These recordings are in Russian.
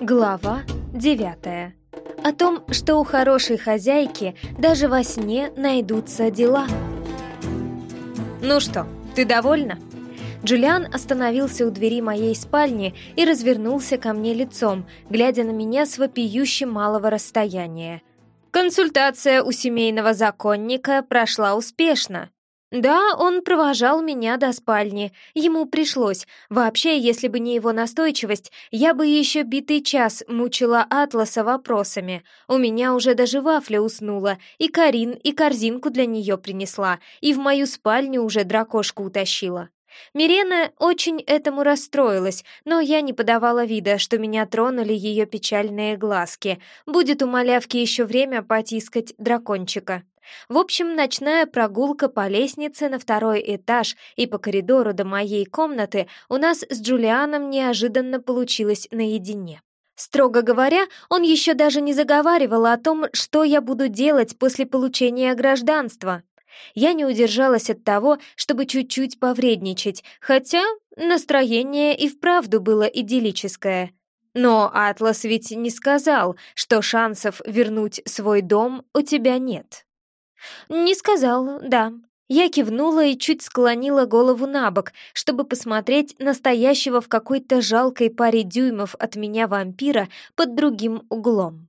Глава девятая. О том, что у хорошей хозяйки даже во сне найдутся дела. «Ну что, ты довольна?» Джулиан остановился у двери моей спальни и развернулся ко мне лицом, глядя на меня с вопиющим малого расстояния. Консультация у семейного законника прошла успешно. Да, он провожал меня до спальни. Ему пришлось. Вообще, если бы не его настойчивость, я бы еще битый час мучила Атласа вопросами. У меня уже даже вафля уснула, и Карин, и корзинку для нее принесла, и в мою спальню уже дракошку утащила. Мирена очень этому расстроилась, но я не подавала вида, что меня тронули ее печальные глазки. Будет у малявки еще время потискать дракончика. В общем, ночная прогулка по лестнице на второй этаж и по коридору до моей комнаты у нас с Джулианом неожиданно получилась наедине. Строго говоря, он еще даже не заговаривал о том, что я буду делать после получения гражданства. Я не удержалась от того, чтобы чуть-чуть повредничать, хотя настроение и вправду было идиллическое. Но Атлас ведь не сказал, что шансов вернуть свой дом у тебя нет. «Не сказал, да». Я кивнула и чуть склонила голову на бок, чтобы посмотреть настоящего в какой-то жалкой паре дюймов от меня вампира под другим углом.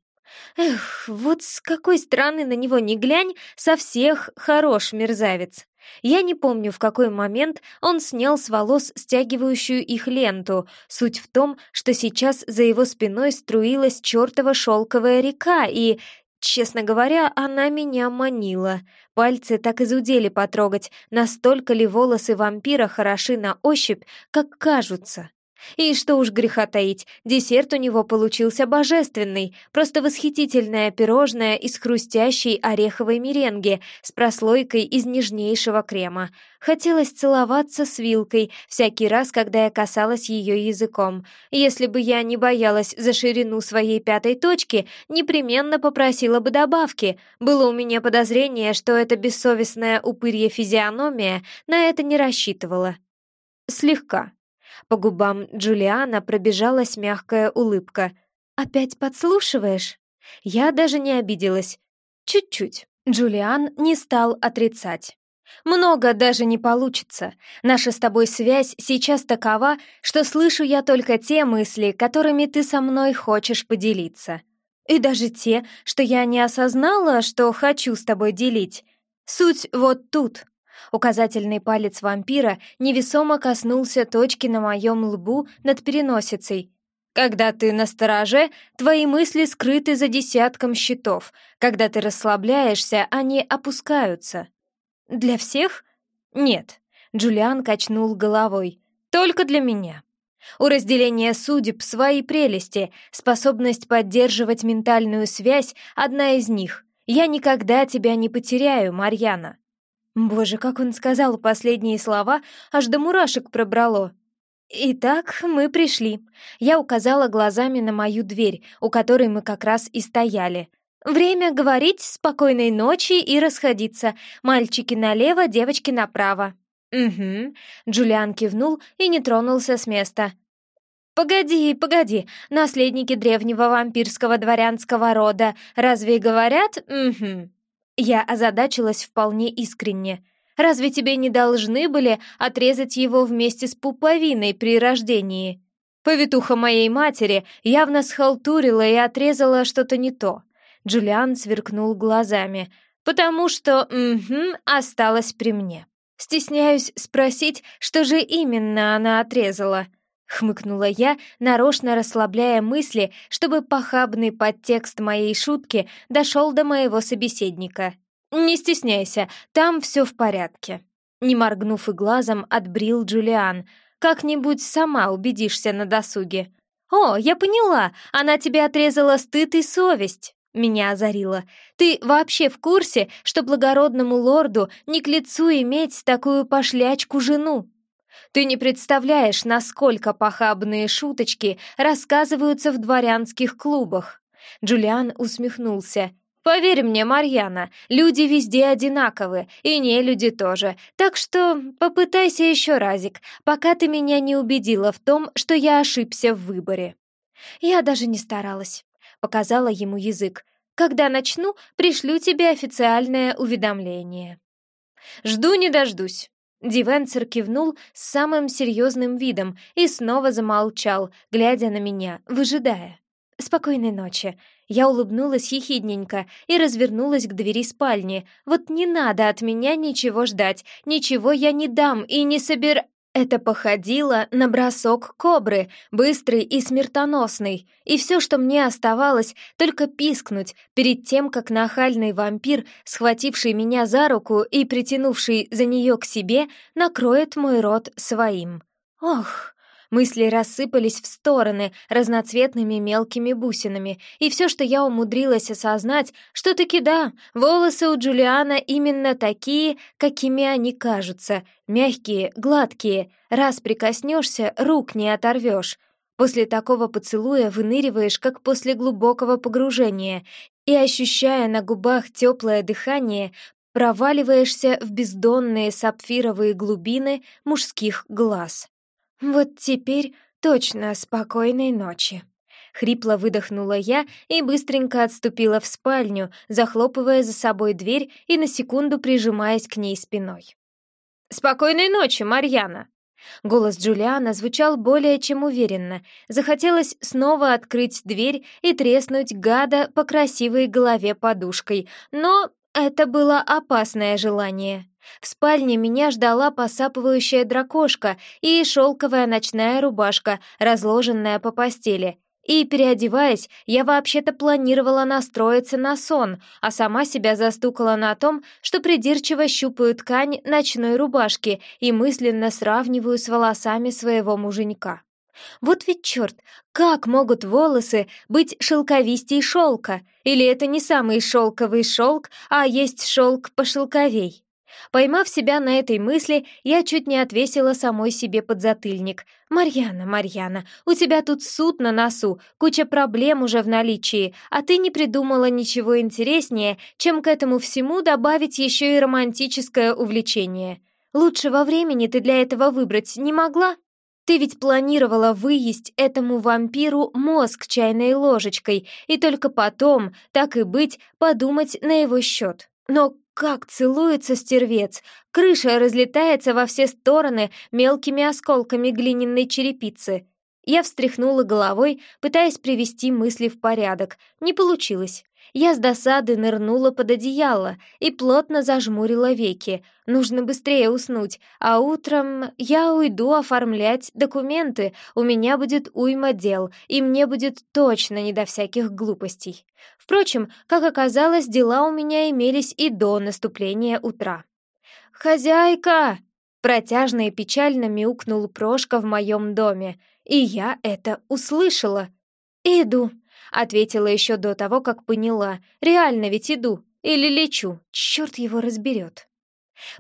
Эх, вот с какой стороны на него не глянь, со всех хорош мерзавец. Я не помню, в какой момент он снял с волос стягивающую их ленту. Суть в том, что сейчас за его спиной струилась чертова шелковая река, и Честно говоря, она меня манила. Пальцы так и зудели потрогать, настолько ли волосы вампира хороши на ощупь, как кажутся. И что уж греха таить, десерт у него получился божественный, просто восхитительное пирожное из хрустящей ореховой меренги с прослойкой из нежнейшего крема. Хотелось целоваться с вилкой всякий раз, когда я касалась ее языком. Если бы я не боялась за ширину своей пятой точки, непременно попросила бы добавки. Было у меня подозрение, что эта бессовестная упырья физиономия на это не рассчитывала. Слегка. По губам Джулиана пробежалась мягкая улыбка. «Опять подслушиваешь?» Я даже не обиделась. Чуть-чуть. Джулиан не стал отрицать. «Много даже не получится. Наша с тобой связь сейчас такова, что слышу я только те мысли, которыми ты со мной хочешь поделиться. И даже те, что я не осознала, что хочу с тобой делить. Суть вот тут. Указательный палец вампира невесомо коснулся точки на моем лбу над переносицей. Когда ты на стороже, твои мысли скрыты за десятком щитов. Когда ты расслабляешься, они опускаются. Для всех? Нет. Джулиан качнул головой. Только для меня. У разделения судеб свои прелести, способность поддерживать ментальную связь — одна из них. Я никогда тебя не потеряю, Марьяна. Боже, как он сказал последние слова, аж до мурашек пробрало. «Итак, мы пришли». Я указала глазами на мою дверь, у которой мы как раз и стояли. «Время говорить, спокойной ночи и расходиться. Мальчики налево, девочки направо». «Угу», — Джулиан кивнул и не тронулся с места. «Погоди, погоди, наследники древнего вампирского дворянского рода разве говорят «угу»?» Я озадачилась вполне искренне. «Разве тебе не должны были отрезать его вместе с пуповиной при рождении?» Повитуха моей матери явно схалтурила и отрезала что-то не то. Джулиан сверкнул глазами. «Потому что, угу, осталось при мне. Стесняюсь спросить, что же именно она отрезала?» — хмыкнула я, нарочно расслабляя мысли, чтобы похабный подтекст моей шутки дошел до моего собеседника. «Не стесняйся, там все в порядке». Не моргнув и глазом, отбрил Джулиан. «Как-нибудь сама убедишься на досуге». «О, я поняла, она тебе отрезала стыд и совесть». Меня озарило. «Ты вообще в курсе, что благородному лорду не к лицу иметь такую пошлячку жену?» Ты не представляешь, насколько похабные шуточки рассказываются в дворянских клубах. Джулиан усмехнулся. Поверь мне, Марьяна, люди везде одинаковы, и не люди тоже. Так что попытайся еще разик, пока ты меня не убедила в том, что я ошибся в выборе. Я даже не старалась. Показала ему язык. Когда начну, пришлю тебе официальное уведомление. Жду не дождусь. Дивенцер кивнул с самым серьезным видом и снова замолчал, глядя на меня, выжидая. «Спокойной ночи». Я улыбнулась ехидненько и развернулась к двери спальни. «Вот не надо от меня ничего ждать, ничего я не дам и не собер...» Это походило на бросок кобры, быстрый и смертоносный, и все, что мне оставалось, только пискнуть перед тем, как нахальный вампир, схвативший меня за руку и притянувший за нее к себе, накроет мой рот своим. Ох! Мысли рассыпались в стороны разноцветными мелкими бусинами, и все, что я умудрилась осознать, что таки да, волосы у Джулиана именно такие, какими они кажутся, мягкие, гладкие, раз прикоснешься, рук не оторвешь. После такого поцелуя выныриваешь, как после глубокого погружения, и, ощущая на губах теплое дыхание, проваливаешься в бездонные сапфировые глубины мужских глаз. «Вот теперь точно спокойной ночи». Хрипло выдохнула я и быстренько отступила в спальню, захлопывая за собой дверь и на секунду прижимаясь к ней спиной. «Спокойной ночи, Марьяна!» Голос Джулиана звучал более чем уверенно. Захотелось снова открыть дверь и треснуть гада по красивой голове подушкой, но это было опасное желание. В спальне меня ждала посапывающая дракошка и шелковая ночная рубашка, разложенная по постели. И, переодеваясь, я вообще-то планировала настроиться на сон, а сама себя застукала на том, что придирчиво щупаю ткань ночной рубашки и мысленно сравниваю с волосами своего муженька. Вот ведь черт, как могут волосы быть шелковистей шелка? Или это не самый шелковый шелк, а есть шелк пошелковей? Поймав себя на этой мысли, я чуть не отвесила самой себе подзатыльник. «Марьяна, Марьяна, у тебя тут суд на носу, куча проблем уже в наличии, а ты не придумала ничего интереснее, чем к этому всему добавить еще и романтическое увлечение. Лучшего времени ты для этого выбрать не могла?» Ты ведь планировала выесть этому вампиру мозг чайной ложечкой и только потом, так и быть, подумать на его счет. Но как целуется стервец! Крыша разлетается во все стороны мелкими осколками глиняной черепицы. Я встряхнула головой, пытаясь привести мысли в порядок. Не получилось. Я с досады нырнула под одеяло и плотно зажмурила веки. Нужно быстрее уснуть, а утром я уйду оформлять документы, у меня будет уйма дел, и мне будет точно не до всяких глупостей. Впрочем, как оказалось, дела у меня имелись и до наступления утра. «Хозяйка!» — протяжно и печально мяукнул Прошка в моем доме, и я это услышала. «Иду», Ответила еще до того, как поняла. Реально ведь иду. Или лечу. Черт его разберет.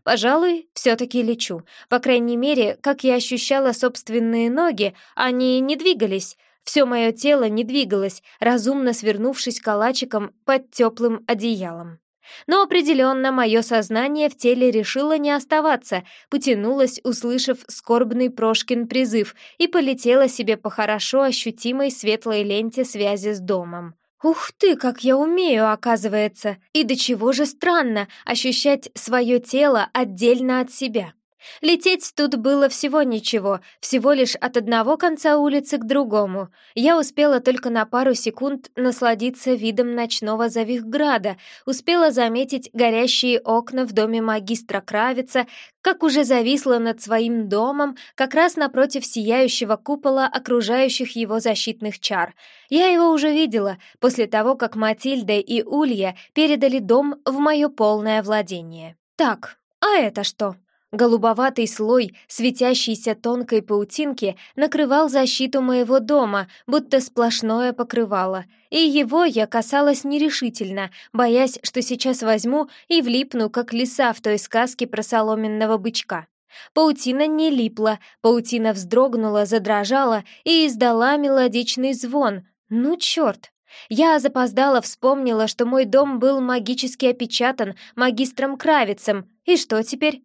Пожалуй, все-таки лечу. По крайней мере, как я ощущала собственные ноги, они не двигались. Все мое тело не двигалось, разумно свернувшись калачиком под теплым одеялом. Но определенно мое сознание в теле решило не оставаться, потянулось, услышав скорбный Прошкин призыв, и полетело себе по хорошо ощутимой светлой ленте связи с домом. Ух ты, как я умею, оказывается! И до чего же странно ощущать свое тело отдельно от себя. Лететь тут было всего ничего, всего лишь от одного конца улицы к другому. Я успела только на пару секунд насладиться видом ночного Завихграда, успела заметить горящие окна в доме магистра Кравица, как уже зависла над своим домом, как раз напротив сияющего купола окружающих его защитных чар. Я его уже видела после того, как Матильда и Улья передали дом в мое полное владение. Так, а это что? Голубоватый слой светящейся тонкой паутинки накрывал защиту моего дома, будто сплошное покрывало, и его я касалась нерешительно, боясь, что сейчас возьму и влипну, как лиса в той сказке про соломенного бычка. Паутина не липла, паутина вздрогнула, задрожала и издала мелодичный звон. Ну, черт! Я запоздала вспомнила, что мой дом был магически опечатан магистром Кравицем. И что теперь?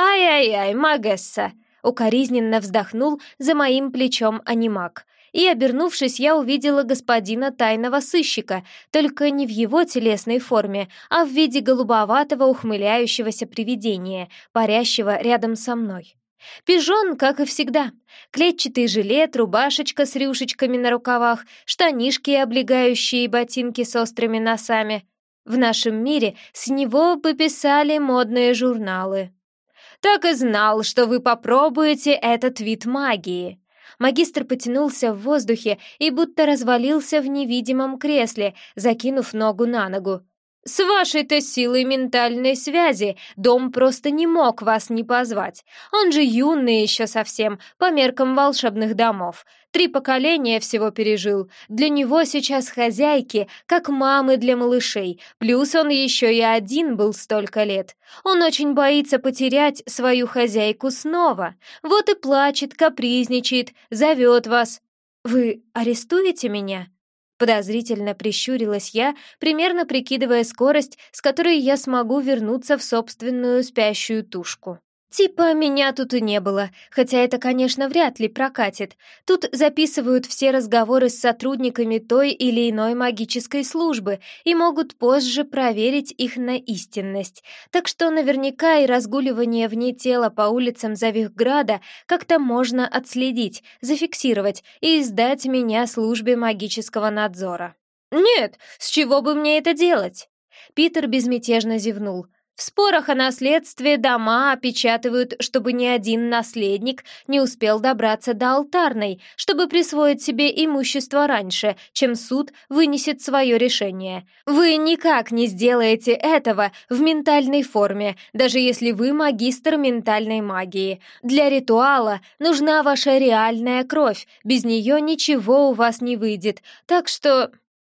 «Ай-яй-яй, Магесса!» — укоризненно вздохнул за моим плечом анимак. и, обернувшись, я увидела господина тайного сыщика, только не в его телесной форме, а в виде голубоватого ухмыляющегося привидения, парящего рядом со мной. Пижон, как и всегда. Клетчатый жилет, рубашечка с рюшечками на рукавах, штанишки, облегающие ботинки с острыми носами. В нашем мире с него пописали модные журналы. «Так и знал, что вы попробуете этот вид магии», Магистр потянулся в воздухе и будто развалился в невидимом кресле, закинув ногу на ногу. С вашей-то силой ментальной связи дом просто не мог вас не позвать. Он же юный еще совсем, по меркам волшебных домов. Три поколения всего пережил. Для него сейчас хозяйки, как мамы для малышей. Плюс он еще и один был столько лет. Он очень боится потерять свою хозяйку снова. Вот и плачет, капризничает, зовет вас. «Вы арестуете меня?» Подозрительно прищурилась я, примерно прикидывая скорость, с которой я смогу вернуться в собственную спящую тушку. Типа меня тут и не было, хотя это, конечно, вряд ли прокатит. Тут записывают все разговоры с сотрудниками той или иной магической службы и могут позже проверить их на истинность. Так что наверняка и разгуливание вне тела по улицам Завихграда как-то можно отследить, зафиксировать и сдать меня службе магического надзора. «Нет, с чего бы мне это делать?» Питер безмятежно зевнул – в спорах о наследстве дома опечатывают, чтобы ни один наследник не успел добраться до алтарной, чтобы присвоить себе имущество раньше, чем суд вынесет свое решение. Вы никак не сделаете этого в ментальной форме, даже если вы магистр ментальной магии. Для ритуала нужна ваша реальная кровь, без нее ничего у вас не выйдет, так что...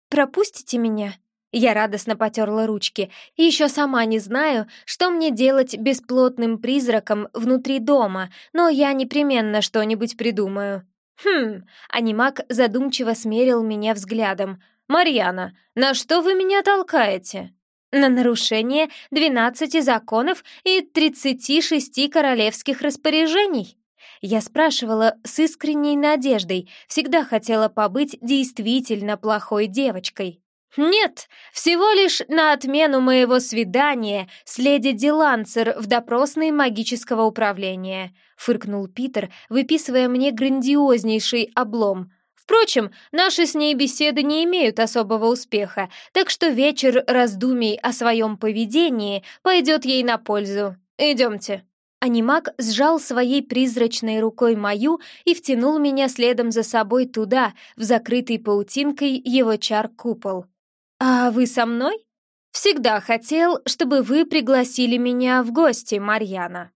Пропустите меня?» Я радостно потерла ручки. Еще сама не знаю, что мне делать бесплотным призраком внутри дома, но я непременно что-нибудь придумаю. Хм, анимак задумчиво смерил меня взглядом. «Марьяна, на что вы меня толкаете?» «На нарушение двенадцати законов и тридцати шести королевских распоряжений». Я спрашивала с искренней надеждой, всегда хотела побыть действительно плохой девочкой. «Нет, всего лишь на отмену моего свидания с леди Дилансер в допросной магического управления», — фыркнул Питер, выписывая мне грандиознейший облом. «Впрочем, наши с ней беседы не имеют особого успеха, так что вечер раздумий о своем поведении пойдет ей на пользу. Идемте». Анимак сжал своей призрачной рукой мою и втянул меня следом за собой туда, в закрытый паутинкой его чар-купол. «А вы со мной?» «Всегда хотел, чтобы вы пригласили меня в гости, Марьяна».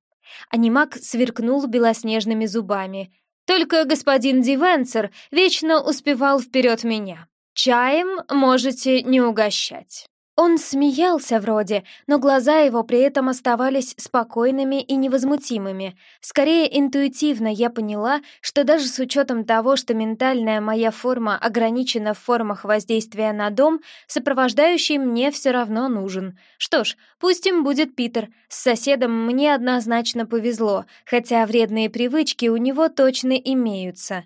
Анимак сверкнул белоснежными зубами. «Только господин Дивенцер вечно успевал вперед меня. Чаем можете не угощать». Он смеялся вроде, но глаза его при этом оставались спокойными и невозмутимыми. Скорее, интуитивно я поняла, что даже с учетом того, что ментальная моя форма ограничена в формах воздействия на дом, сопровождающий мне все равно нужен. Что ж, пусть им будет Питер. С соседом мне однозначно повезло, хотя вредные привычки у него точно имеются.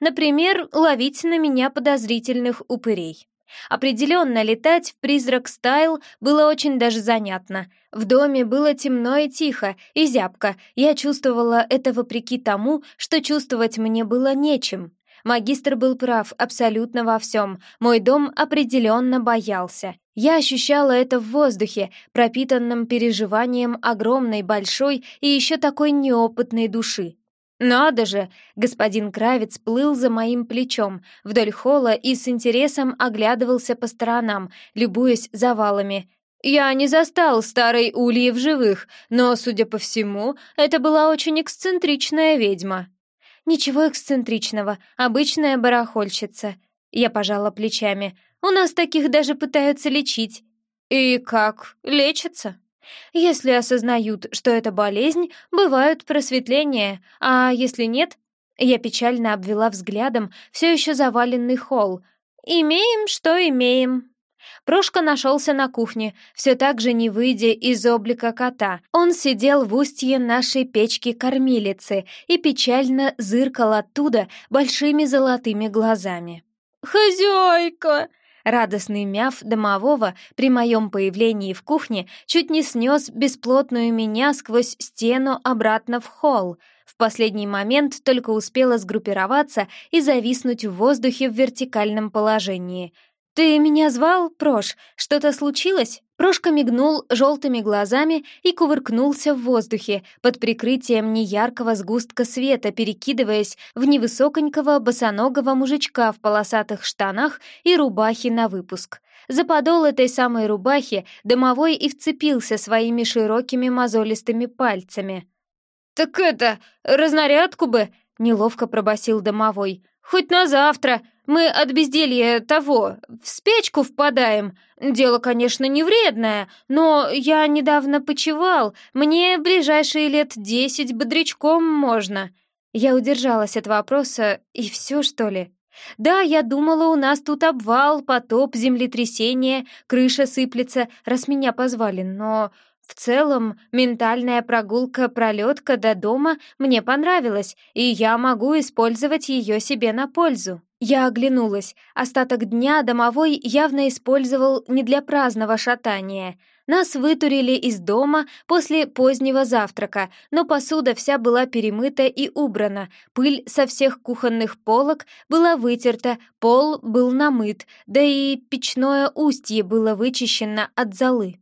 Например, ловить на меня подозрительных упырей. Определенно, летать в призрак стайл было очень даже занятно. В доме было темно и тихо, и зябко. Я чувствовала это вопреки тому, что чувствовать мне было нечем. Магистр был прав абсолютно во всем. Мой дом определенно боялся. Я ощущала это в воздухе, пропитанном переживанием огромной, большой и еще такой неопытной души. «Надо же!» — господин Кравец плыл за моим плечом вдоль холла и с интересом оглядывался по сторонам, любуясь завалами. Я не застал старой Ульи в живых, но, судя по всему, это была очень эксцентричная ведьма. «Ничего эксцентричного, обычная барахольщица». Я пожала плечами. «У нас таких даже пытаются лечить». «И как? Лечатся?» Если осознают, что это болезнь, бывают просветления, а если нет... Я печально обвела взглядом все еще заваленный холл. «Имеем, что имеем». Прошка нашелся на кухне, все так же не выйдя из облика кота. Он сидел в устье нашей печки-кормилицы и печально зыркал оттуда большими золотыми глазами. «Хозяйка!» Радостный мяв домового при моем появлении в кухне чуть не снес бесплотную меня сквозь стену обратно в холл. В последний момент только успела сгруппироваться и зависнуть в воздухе в вертикальном положении — «Ты меня звал, Прош? Что-то случилось?» Прошка мигнул желтыми глазами и кувыркнулся в воздухе под прикрытием неяркого сгустка света, перекидываясь в невысоконького босоногого мужичка в полосатых штанах и рубахе на выпуск. За подол этой самой рубахи домовой и вцепился своими широкими мозолистыми пальцами. «Так это, разнарядку бы!» — неловко пробасил домовой. «Хоть на завтра!» Мы от безделья того в спячку впадаем. Дело, конечно, не вредное, но я недавно почевал. Мне ближайшие лет десять бодрячком можно». Я удержалась от вопроса, и все, что ли? Да, я думала, у нас тут обвал, потоп, землетрясение, крыша сыплется, раз меня позвали, но в целом, ментальная прогулка-пролетка до дома мне понравилась, и я могу использовать ее себе на пользу. Я оглянулась. Остаток дня домовой явно использовал не для праздного шатания. Нас вытурили из дома после позднего завтрака, но посуда вся была перемыта и убрана, пыль со всех кухонных полок была вытерта, пол был намыт, да и печное устье было вычищено от золы.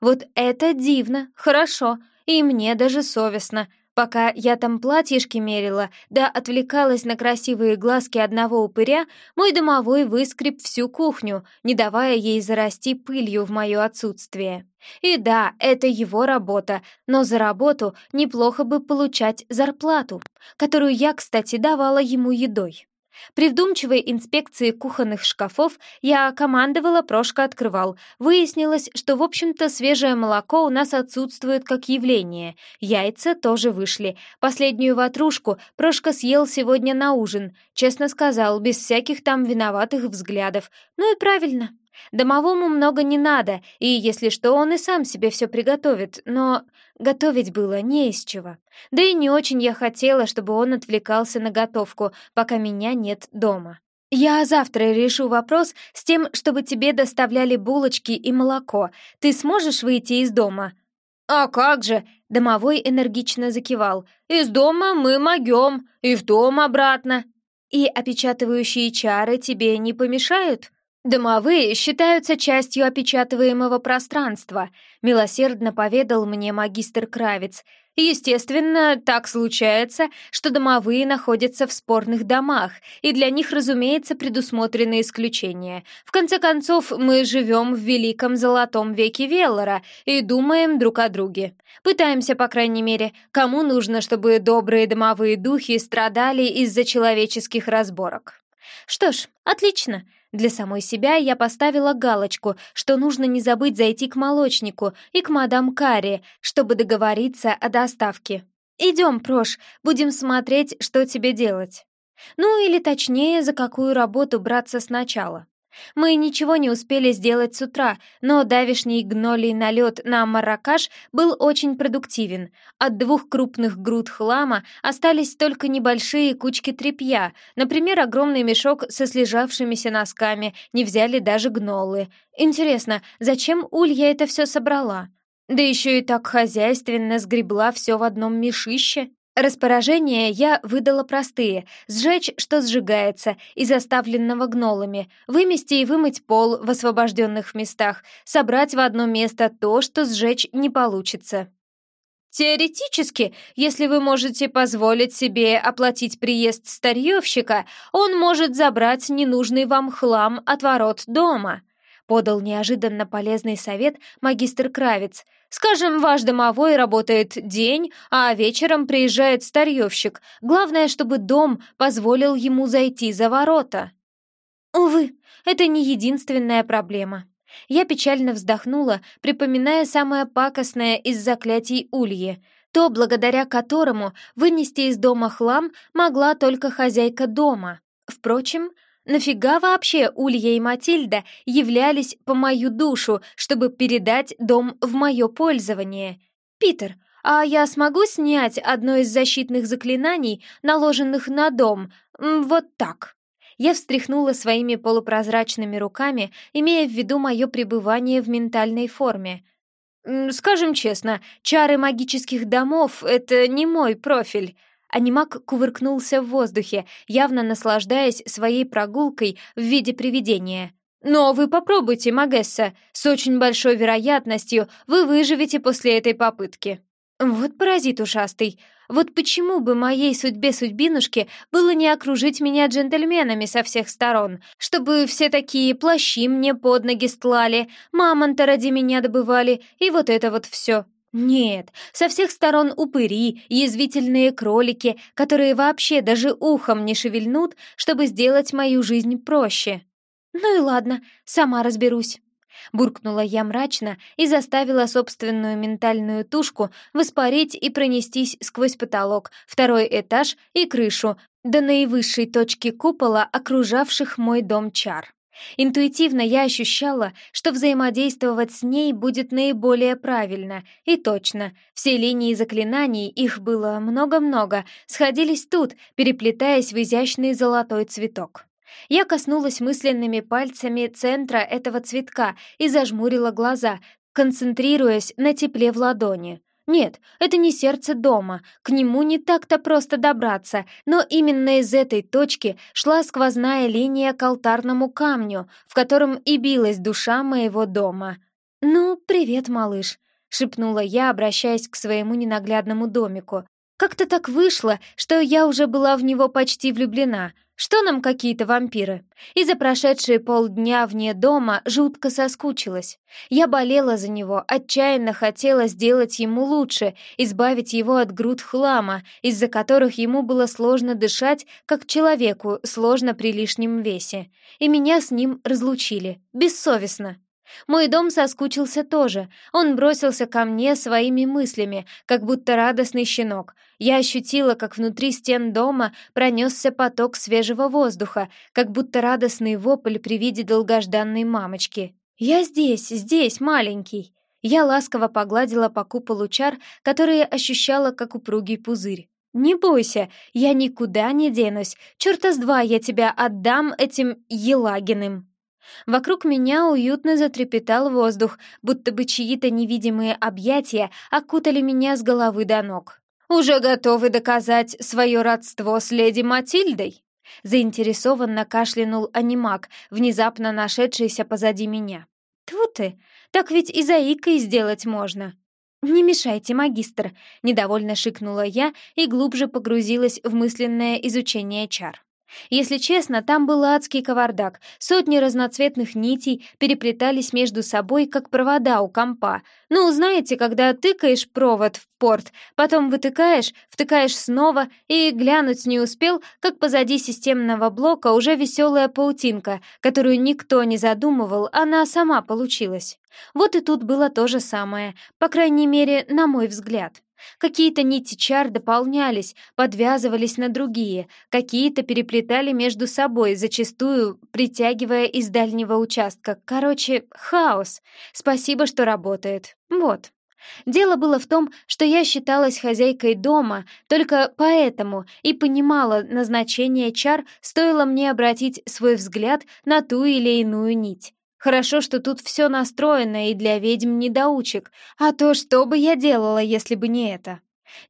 Вот это дивно, хорошо, и мне даже совестно. Пока я там платьишки мерила, да отвлекалась на красивые глазки одного упыря, мой домовой выскреб всю кухню, не давая ей зарасти пылью в мое отсутствие. И да, это его работа, но за работу неплохо бы получать зарплату, которую я, кстати, давала ему едой. При вдумчивой инспекции кухонных шкафов я командовала, Прошка открывал. Выяснилось, что, в общем-то, свежее молоко у нас отсутствует как явление. Яйца тоже вышли. Последнюю ватрушку Прошка съел сегодня на ужин. Честно сказал, без всяких там виноватых взглядов. Ну и правильно. Домовому много не надо, и, если что, он и сам себе все приготовит, но готовить было не из чего. Да и не очень я хотела, чтобы он отвлекался на готовку, пока меня нет дома. «Я завтра решу вопрос с тем, чтобы тебе доставляли булочки и молоко. Ты сможешь выйти из дома?» «А как же!» — домовой энергично закивал. «Из дома мы могем, и в дом обратно». «И опечатывающие чары тебе не помешают?» «Домовые считаются частью опечатываемого пространства», — милосердно поведал мне магистр Кравец. «Естественно, так случается, что домовые находятся в спорных домах, и для них, разумеется, предусмотрены исключения. В конце концов, мы живем в великом золотом веке Веллора и думаем друг о друге. Пытаемся, по крайней мере, кому нужно, чтобы добрые домовые духи страдали из-за человеческих разборок». «Что ж, отлично», для самой себя я поставила галочку, что нужно не забыть зайти к молочнику и к мадам Карри, чтобы договориться о доставке. «Идем, Прош, будем смотреть, что тебе делать». Ну или точнее, за какую работу браться сначала. Мы ничего не успели сделать с утра, но давишний гнолий налет на маракаш был очень продуктивен. От двух крупных груд хлама остались только небольшие кучки тряпья. Например, огромный мешок со слежавшимися носками не взяли даже гнолы. Интересно, зачем Улья это все собрала? Да еще и так хозяйственно сгребла все в одном мешище. Распоряжения я выдала простые — сжечь, что сжигается, из оставленного гнолами, вымести и вымыть пол в освобожденных местах, собрать в одно место то, что сжечь не получится. Теоретически, если вы можете позволить себе оплатить приезд старьевщика, он может забрать ненужный вам хлам от ворот дома подал неожиданно полезный совет магистр Кравец. «Скажем, ваш домовой работает день, а вечером приезжает старьевщик. Главное, чтобы дом позволил ему зайти за ворота». Увы, это не единственная проблема. Я печально вздохнула, припоминая самое пакостное из заклятий Ульи, то, благодаря которому вынести из дома хлам могла только хозяйка дома. Впрочем, Нафига вообще Улья и Матильда являлись по мою душу, чтобы передать дом в мое пользование? Питер, а я смогу снять одно из защитных заклинаний, наложенных на дом, вот так?» Я встряхнула своими полупрозрачными руками, имея в виду мое пребывание в ментальной форме. «Скажем честно, чары магических домов — это не мой профиль». Анимак кувыркнулся в воздухе, явно наслаждаясь своей прогулкой в виде привидения. «Но вы попробуйте, Магесса. С очень большой вероятностью вы выживете после этой попытки». Вот паразит ушастый. Вот почему бы моей судьбе-судьбинушке было не окружить меня джентльменами со всех сторон, чтобы все такие плащи мне под ноги стлали, мамонта ради меня добывали, и вот это вот все. Нет, со всех сторон упыри, язвительные кролики, которые вообще даже ухом не шевельнут, чтобы сделать мою жизнь проще. Ну и ладно, сама разберусь. Буркнула я мрачно и заставила собственную ментальную тушку воспарить и пронестись сквозь потолок, второй этаж и крышу до наивысшей точки купола, окружавших мой дом чар. Интуитивно я ощущала, что взаимодействовать с ней будет наиболее правильно и точно. Все линии заклинаний, их было много-много, сходились тут, переплетаясь в изящный золотой цветок. Я коснулась мысленными пальцами центра этого цветка и зажмурила глаза, концентрируясь на тепле в ладони. Нет, это не сердце дома, к нему не так-то просто добраться, но именно из этой точки шла сквозная линия к алтарному камню, в котором и билась душа моего дома. «Ну, привет, малыш», — шепнула я, обращаясь к своему ненаглядному домику. «Как-то так вышло, что я уже была в него почти влюблена. Что нам какие-то вампиры? И за прошедшие полдня вне дома жутко соскучилась. Я болела за него, отчаянно хотела сделать ему лучше, избавить его от груд хлама, из-за которых ему было сложно дышать, как человеку сложно при лишнем весе. И меня с ним разлучили. Бессовестно. Мой дом соскучился тоже. Он бросился ко мне своими мыслями, как будто радостный щенок. Я ощутила, как внутри стен дома пронесся поток свежего воздуха, как будто радостный вопль при виде долгожданной мамочки. «Я здесь, здесь, маленький!» Я ласково погладила по куполу чар, которые ощущала, как упругий пузырь. «Не бойся, я никуда не денусь. Чёрта с два я тебя отдам этим Елагиным!» Вокруг меня уютно затрепетал воздух, будто бы чьи-то невидимые объятия окутали меня с головы до ног. «Уже готовы доказать свое родство с леди Матильдой?» Заинтересованно кашлянул анимак, внезапно нашедшийся позади меня. «Тьфу ты! Так ведь и заикой сделать можно!» «Не мешайте, магистр!» — недовольно шикнула я и глубже погрузилась в мысленное изучение чар. Если честно, там был адский кавардак. Сотни разноцветных нитей переплетались между собой, как провода у компа. Ну, знаете, когда тыкаешь провод в порт, потом вытыкаешь, втыкаешь снова и глянуть не успел, как позади системного блока уже веселая паутинка, которую никто не задумывал, она сама получилась. Вот и тут было то же самое, по крайней мере, на мой взгляд. Какие-то нити чар дополнялись, подвязывались на другие, какие-то переплетали между собой, зачастую притягивая из дальнего участка. Короче, хаос. Спасибо, что работает. Вот. Дело было в том, что я считалась хозяйкой дома, только поэтому и понимала назначение чар, стоило мне обратить свой взгляд на ту или иную нить. Хорошо, что тут все настроено и для ведьм-недоучек, а то что бы я делала, если бы не это?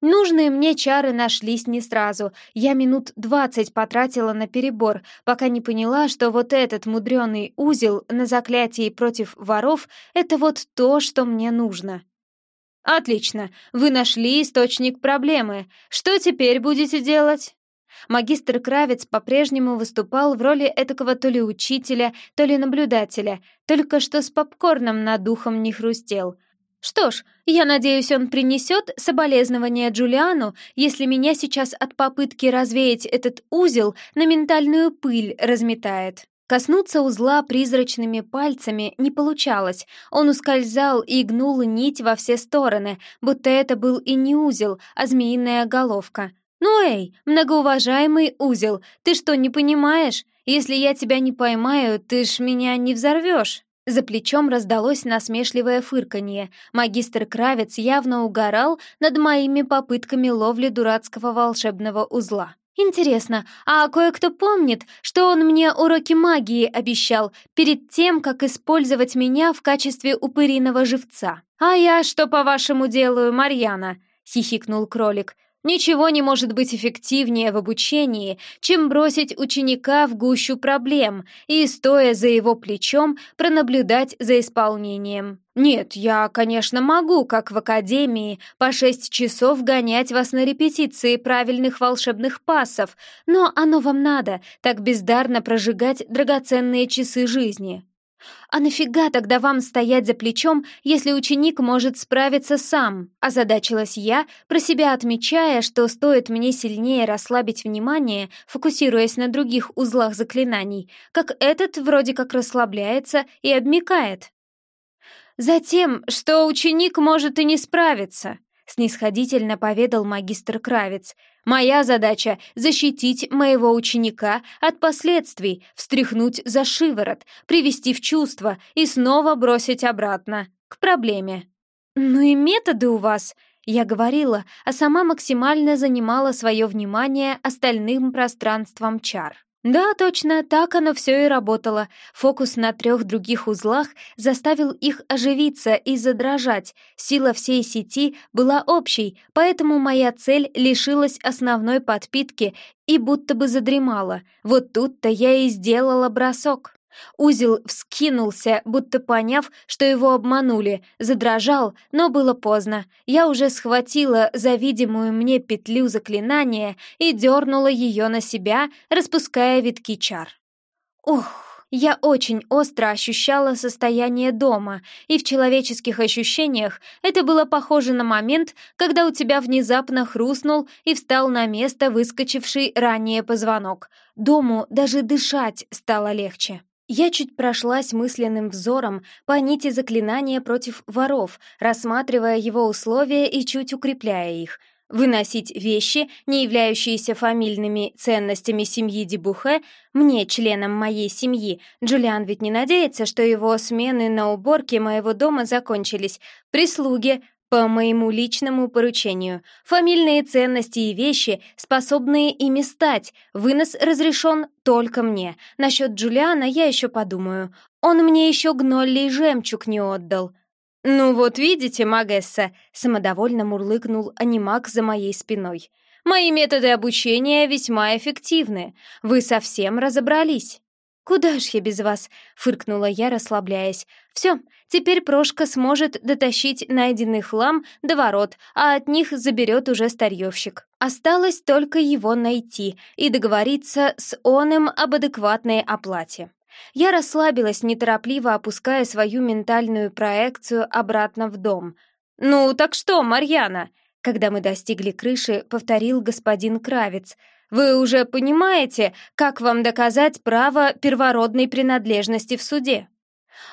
Нужные мне чары нашлись не сразу. Я минут двадцать потратила на перебор, пока не поняла, что вот этот мудреный узел на заклятии против воров — это вот то, что мне нужно. «Отлично, вы нашли источник проблемы. Что теперь будете делать?» Магистр Кравец по-прежнему выступал в роли этакого то ли учителя, то ли наблюдателя, только что с попкорном над духом не хрустел. Что ж, я надеюсь, он принесет соболезнования Джулиану, если меня сейчас от попытки развеять этот узел на ментальную пыль разметает. Коснуться узла призрачными пальцами не получалось. Он ускользал и гнул нить во все стороны, будто это был и не узел, а змеиная головка. «Ну эй, многоуважаемый узел, ты что, не понимаешь? Если я тебя не поймаю, ты ж меня не взорвешь. За плечом раздалось насмешливое фырканье. Магистр Кравец явно угорал над моими попытками ловли дурацкого волшебного узла. Интересно, а кое-кто помнит, что он мне уроки магии обещал перед тем, как использовать меня в качестве упыриного живца? «А я что, по-вашему, делаю, Марьяна?» — хихикнул кролик. Ничего не может быть эффективнее в обучении, чем бросить ученика в гущу проблем и, стоя за его плечом, пронаблюдать за исполнением. Нет, я, конечно, могу, как в академии, по шесть часов гонять вас на репетиции правильных волшебных пасов, но оно вам надо так бездарно прожигать драгоценные часы жизни. «А нафига тогда вам стоять за плечом, если ученик может справиться сам?» Озадачилась я, про себя отмечая, что стоит мне сильнее расслабить внимание, фокусируясь на других узлах заклинаний, как этот вроде как расслабляется и обмикает. «Затем, что ученик может и не справиться», снисходительно поведал магистр Кравец. «Моя задача — защитить моего ученика от последствий, встряхнуть за шиворот, привести в чувство и снова бросить обратно, к проблеме». «Ну и методы у вас», — я говорила, а сама максимально занимала свое внимание остальным пространством чар. Да, точно, так оно все и работало. Фокус на трех других узлах заставил их оживиться и задрожать. Сила всей сети была общей, поэтому моя цель лишилась основной подпитки и будто бы задремала. Вот тут-то я и сделала бросок. Узел вскинулся, будто поняв, что его обманули, задрожал, но было поздно. Я уже схватила за видимую мне петлю заклинания и дернула ее на себя, распуская витки чар. Ох! Я очень остро ощущала состояние дома, и в человеческих ощущениях это было похоже на момент, когда у тебя внезапно хрустнул и встал на место выскочивший ранее позвонок. Дому даже дышать стало легче. Я чуть прошлась мысленным взором по нити заклинания против воров, рассматривая его условия и чуть укрепляя их. Выносить вещи, не являющиеся фамильными ценностями семьи Дебухе, мне, членам моей семьи, Джулиан ведь не надеется, что его смены на уборке моего дома закончились. Прислуги, по моему личному поручению. Фамильные ценности и вещи, способные ими стать, вынос разрешен только мне. Насчет Джулиана я еще подумаю. Он мне еще гноллий жемчуг не отдал. «Ну вот видите, Магесса», — самодовольно мурлыкнул анимак за моей спиной. «Мои методы обучения весьма эффективны. Вы совсем разобрались». «Куда ж я без вас?» — фыркнула я, расслабляясь. «Все, теперь Прошка сможет дотащить найденный хлам до ворот, а от них заберет уже старьевщик. Осталось только его найти и договориться с оным об адекватной оплате». Я расслабилась, неторопливо опуская свою ментальную проекцию обратно в дом. «Ну, так что, Марьяна?» Когда мы достигли крыши, повторил господин Кравец — вы уже понимаете, как вам доказать право первородной принадлежности в суде?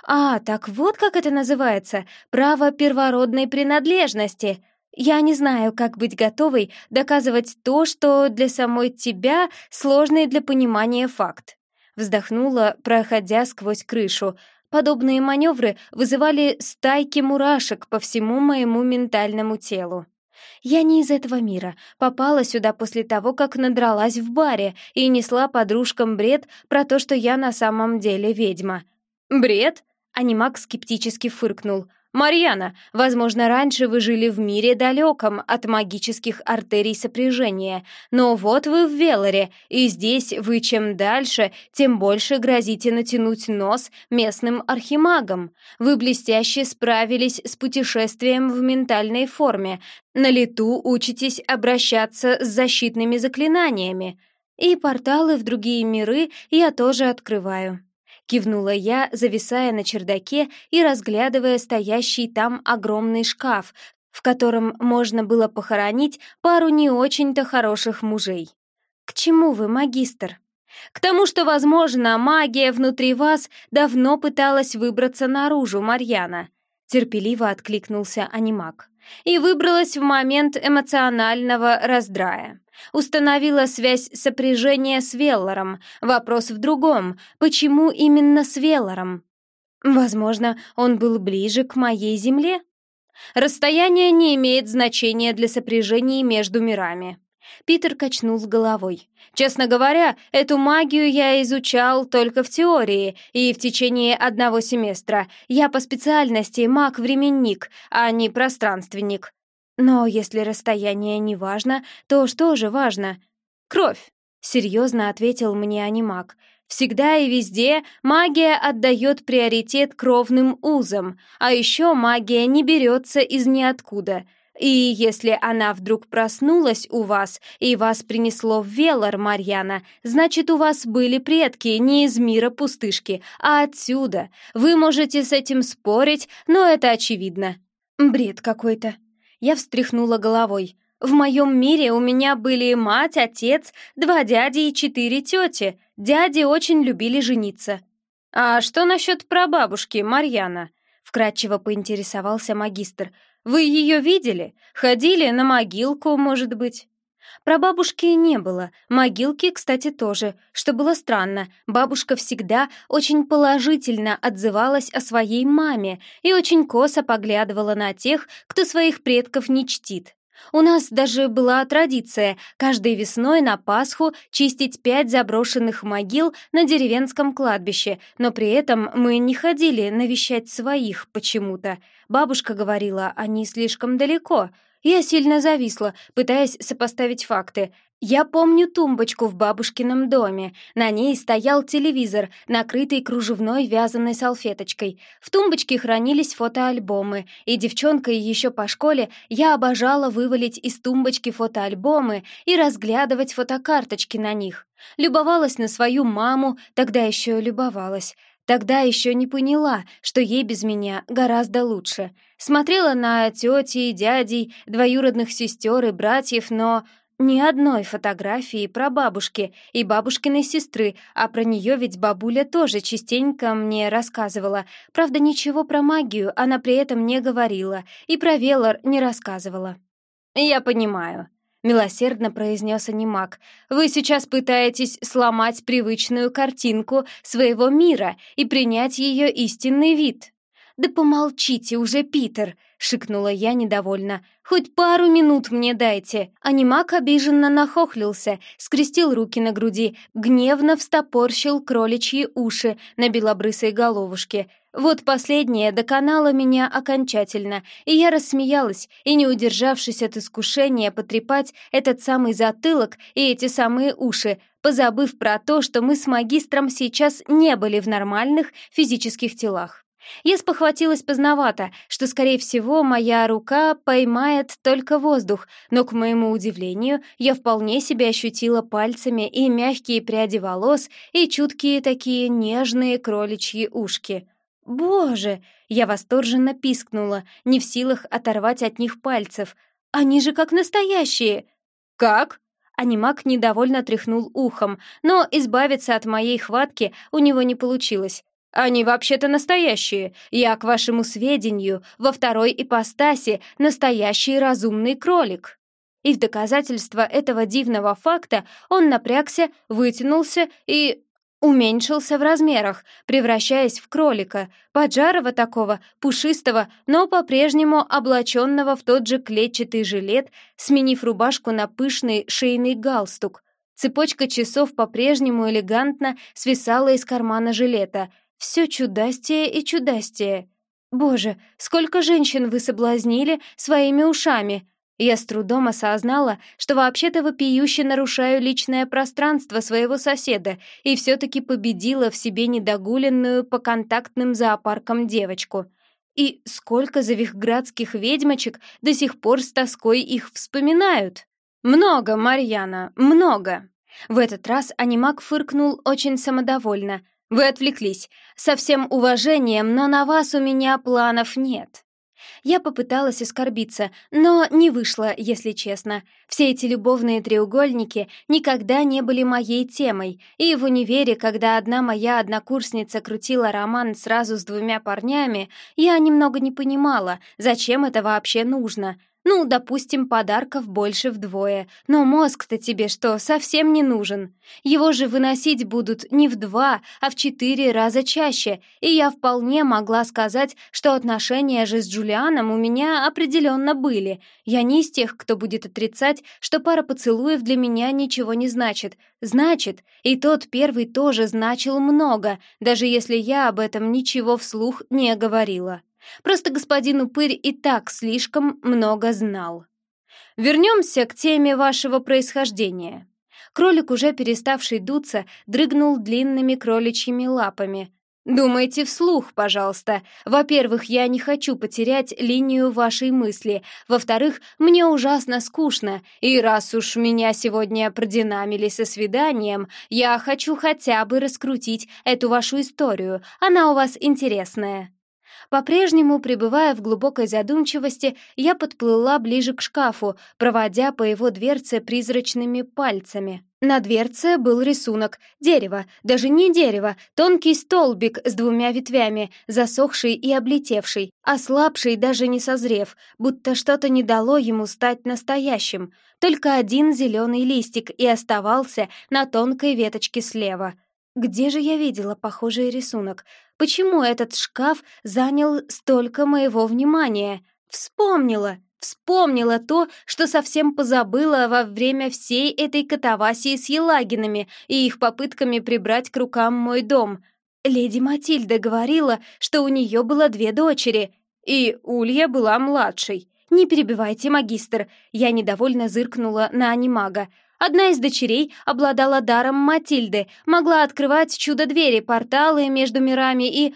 А, так вот как это называется, право первородной принадлежности. Я не знаю, как быть готовой доказывать то, что для самой тебя сложный для понимания факт. Вздохнула, проходя сквозь крышу. Подобные маневры вызывали стайки мурашек по всему моему ментальному телу. Я не из этого мира, попала сюда после того, как надралась в баре и несла подружкам бред про то, что я на самом деле ведьма. «Бред?» — анимак скептически фыркнул. «Марьяна, возможно, раньше вы жили в мире далеком от магических артерий сопряжения, но вот вы в Велоре, и здесь вы чем дальше, тем больше грозите натянуть нос местным архимагам. Вы блестяще справились с путешествием в ментальной форме, на лету учитесь обращаться с защитными заклинаниями, и порталы в другие миры я тоже открываю». Кивнула я, зависая на чердаке и разглядывая стоящий там огромный шкаф, в котором можно было похоронить пару не очень-то хороших мужей. «К чему вы, магистр?» «К тому, что, возможно, магия внутри вас давно пыталась выбраться наружу, Марьяна», терпеливо откликнулся анимак. И выбралась в момент эмоционального раздрая. Установила связь сопряжения с Веллором. Вопрос в другом. Почему именно с Веллором? Возможно, он был ближе к моей земле? Расстояние не имеет значения для сопряжений между мирами. Питер качнул головой. «Честно говоря, эту магию я изучал только в теории и в течение одного семестра. Я по специальности маг-временник, а не пространственник. Но если расстояние не важно, то что же важно? Кровь!» — серьезно ответил мне анимак. Всегда и везде магия отдает приоритет кровным узам, а еще магия не берется из ниоткуда. И если она вдруг проснулась у вас и вас принесло в Велор, Марьяна, значит, у вас были предки не из мира пустышки, а отсюда. Вы можете с этим спорить, но это очевидно. Бред какой-то. Я встряхнула головой. В моем мире у меня были мать, отец, два дяди и четыре тети. Дяди очень любили жениться. «А что насчет прабабушки, Марьяна?» — вкратчиво поинтересовался магистр. «Вы ее видели? Ходили на могилку, может быть?» Прабабушки не было, могилки, кстати, тоже, что было странно. Бабушка всегда очень положительно отзывалась о своей маме и очень косо поглядывала на тех, кто своих предков не чтит. У нас даже была традиция каждой весной на Пасху чистить пять заброшенных могил на деревенском кладбище, но при этом мы не ходили навещать своих почему-то. Бабушка говорила, они слишком далеко. Я сильно зависла, пытаясь сопоставить факты. Я помню тумбочку в бабушкином доме. На ней стоял телевизор, накрытый кружевной вязаной салфеточкой. В тумбочке хранились фотоальбомы, и девчонкой еще по школе я обожала вывалить из тумбочки фотоальбомы и разглядывать фотокарточки на них. Любовалась на свою маму, тогда еще любовалась. Тогда еще не поняла, что ей без меня гораздо лучше. Смотрела на тети, дядей, двоюродных сестер и братьев, но ни одной фотографии про бабушки и бабушкиной сестры, а про нее ведь бабуля тоже частенько мне рассказывала. Правда, ничего про магию она при этом не говорила и про Велор не рассказывала. «Я понимаю», — милосердно произнес анимак. «Вы сейчас пытаетесь сломать привычную картинку своего мира и принять ее истинный вид». «Да помолчите уже, Питер!» — шикнула я недовольно. «Хоть пару минут мне дайте!» Анимак обиженно нахохлился, скрестил руки на груди, гневно встопорщил кроличьи уши на белобрысой головушке. Вот последнее доконало меня окончательно, и я рассмеялась, и, не удержавшись от искушения потрепать этот самый затылок и эти самые уши, позабыв про то, что мы с магистром сейчас не были в нормальных физических телах. Я спохватилась поздновато, что, скорее всего, моя рука поймает только воздух, но, к моему удивлению, я вполне себе ощутила пальцами и мягкие пряди волос, и чуткие такие нежные кроличьи ушки. «Боже!» — я восторженно пискнула, не в силах оторвать от них пальцев. «Они же как настоящие!» «Как?» Анимак недовольно тряхнул ухом, но избавиться от моей хватки у него не получилось. Они вообще-то настоящие. Я, к вашему сведению, во второй ипостаси настоящий разумный кролик». И в доказательство этого дивного факта он напрягся, вытянулся и уменьшился в размерах, превращаясь в кролика, поджарого такого, пушистого, но по-прежнему облаченного в тот же клетчатый жилет, сменив рубашку на пышный шейный галстук. Цепочка часов по-прежнему элегантно свисала из кармана жилета — все чудастее и чудастее. Боже, сколько женщин вы соблазнили своими ушами! Я с трудом осознала, что вообще-то вопиюще нарушаю личное пространство своего соседа и все-таки победила в себе недогуленную по контактным зоопаркам девочку. И сколько завихградских ведьмочек до сих пор с тоской их вспоминают? Много, Марьяна, много. В этот раз анимак фыркнул очень самодовольно — вы отвлеклись. Со всем уважением, но на вас у меня планов нет. Я попыталась оскорбиться, но не вышло, если честно. Все эти любовные треугольники никогда не были моей темой, и в универе, когда одна моя однокурсница крутила роман сразу с двумя парнями, я немного не понимала, зачем это вообще нужно. Ну, допустим, подарков больше вдвое, но мозг-то тебе что, совсем не нужен? Его же выносить будут не в два, а в четыре раза чаще, и я вполне могла сказать, что отношения же с Джулианом у меня определенно были. Я не из тех, кто будет отрицать, что пара поцелуев для меня ничего не значит. Значит, и тот первый тоже значил много, даже если я об этом ничего вслух не говорила. Просто господин Упырь и так слишком много знал. Вернемся к теме вашего происхождения. Кролик, уже переставший дуться, дрыгнул длинными кроличьими лапами. Думайте вслух, пожалуйста. Во-первых, я не хочу потерять линию вашей мысли. Во-вторых, мне ужасно скучно. И раз уж меня сегодня продинамили со свиданием, я хочу хотя бы раскрутить эту вашу историю. Она у вас интересная. По-прежнему, пребывая в глубокой задумчивости, я подплыла ближе к шкафу, проводя по его дверце призрачными пальцами. На дверце был рисунок. Дерево, даже не дерево, тонкий столбик с двумя ветвями, засохший и облетевший, ослабший, даже не созрев, будто что-то не дало ему стать настоящим. Только один зеленый листик и оставался на тонкой веточке слева. Где же я видела похожий рисунок? Почему этот шкаф занял столько моего внимания? Вспомнила! Вспомнила то, что совсем позабыла во время всей этой катавасии с Елагинами и их попытками прибрать к рукам мой дом. Леди Матильда говорила, что у нее было две дочери, и Улья была младшей. «Не перебивайте, магистр!» Я недовольно зыркнула на анимага. Одна из дочерей обладала даром Матильды, могла открывать чудо-двери, порталы между мирами и...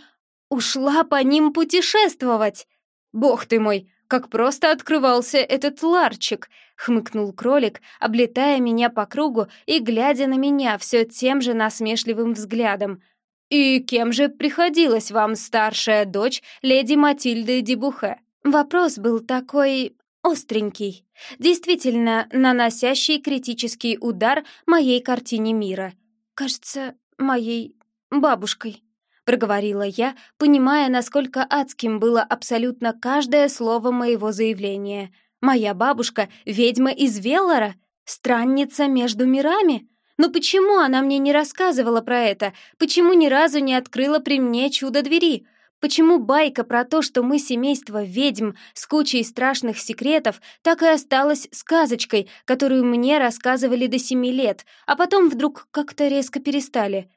ушла по ним путешествовать. «Бог ты мой, как просто открывался этот ларчик!» — хмыкнул кролик, облетая меня по кругу и глядя на меня все тем же насмешливым взглядом. «И кем же приходилась вам старшая дочь леди Матильды Дебухе?» Вопрос был такой остренький, действительно наносящий критический удар моей картине мира. Кажется, моей бабушкой. Проговорила я, понимая, насколько адским было абсолютно каждое слово моего заявления. «Моя бабушка — ведьма из Веллора? Странница между мирами?» Но почему она мне не рассказывала про это? Почему ни разу не открыла при мне чудо двери? Почему байка про то, что мы семейство ведьм с кучей страшных секретов, так и осталась сказочкой, которую мне рассказывали до семи лет, а потом вдруг как-то резко перестали?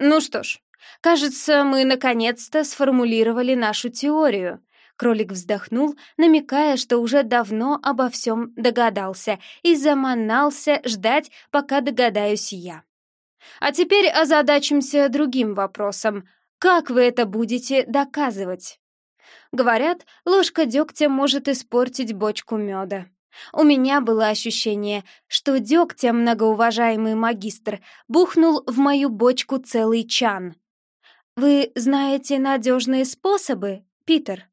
Ну что ж, кажется, мы наконец-то сформулировали нашу теорию. Кролик вздохнул, намекая, что уже давно обо всем догадался и заманался ждать, пока догадаюсь я. А теперь озадачимся другим вопросом — как вы это будете доказывать? Говорят, ложка дегтя может испортить бочку меда. У меня было ощущение, что дегтя многоуважаемый магистр бухнул в мою бочку целый чан. «Вы знаете надежные способы, Питер?»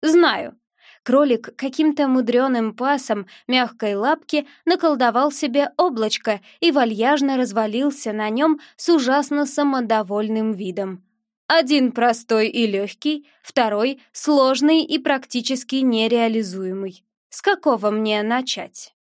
«Знаю». Кролик каким-то мудреным пасом мягкой лапки наколдовал себе облачко и вальяжно развалился на нем с ужасно самодовольным видом. Один простой и легкий, второй сложный и практически нереализуемый. С какого мне начать?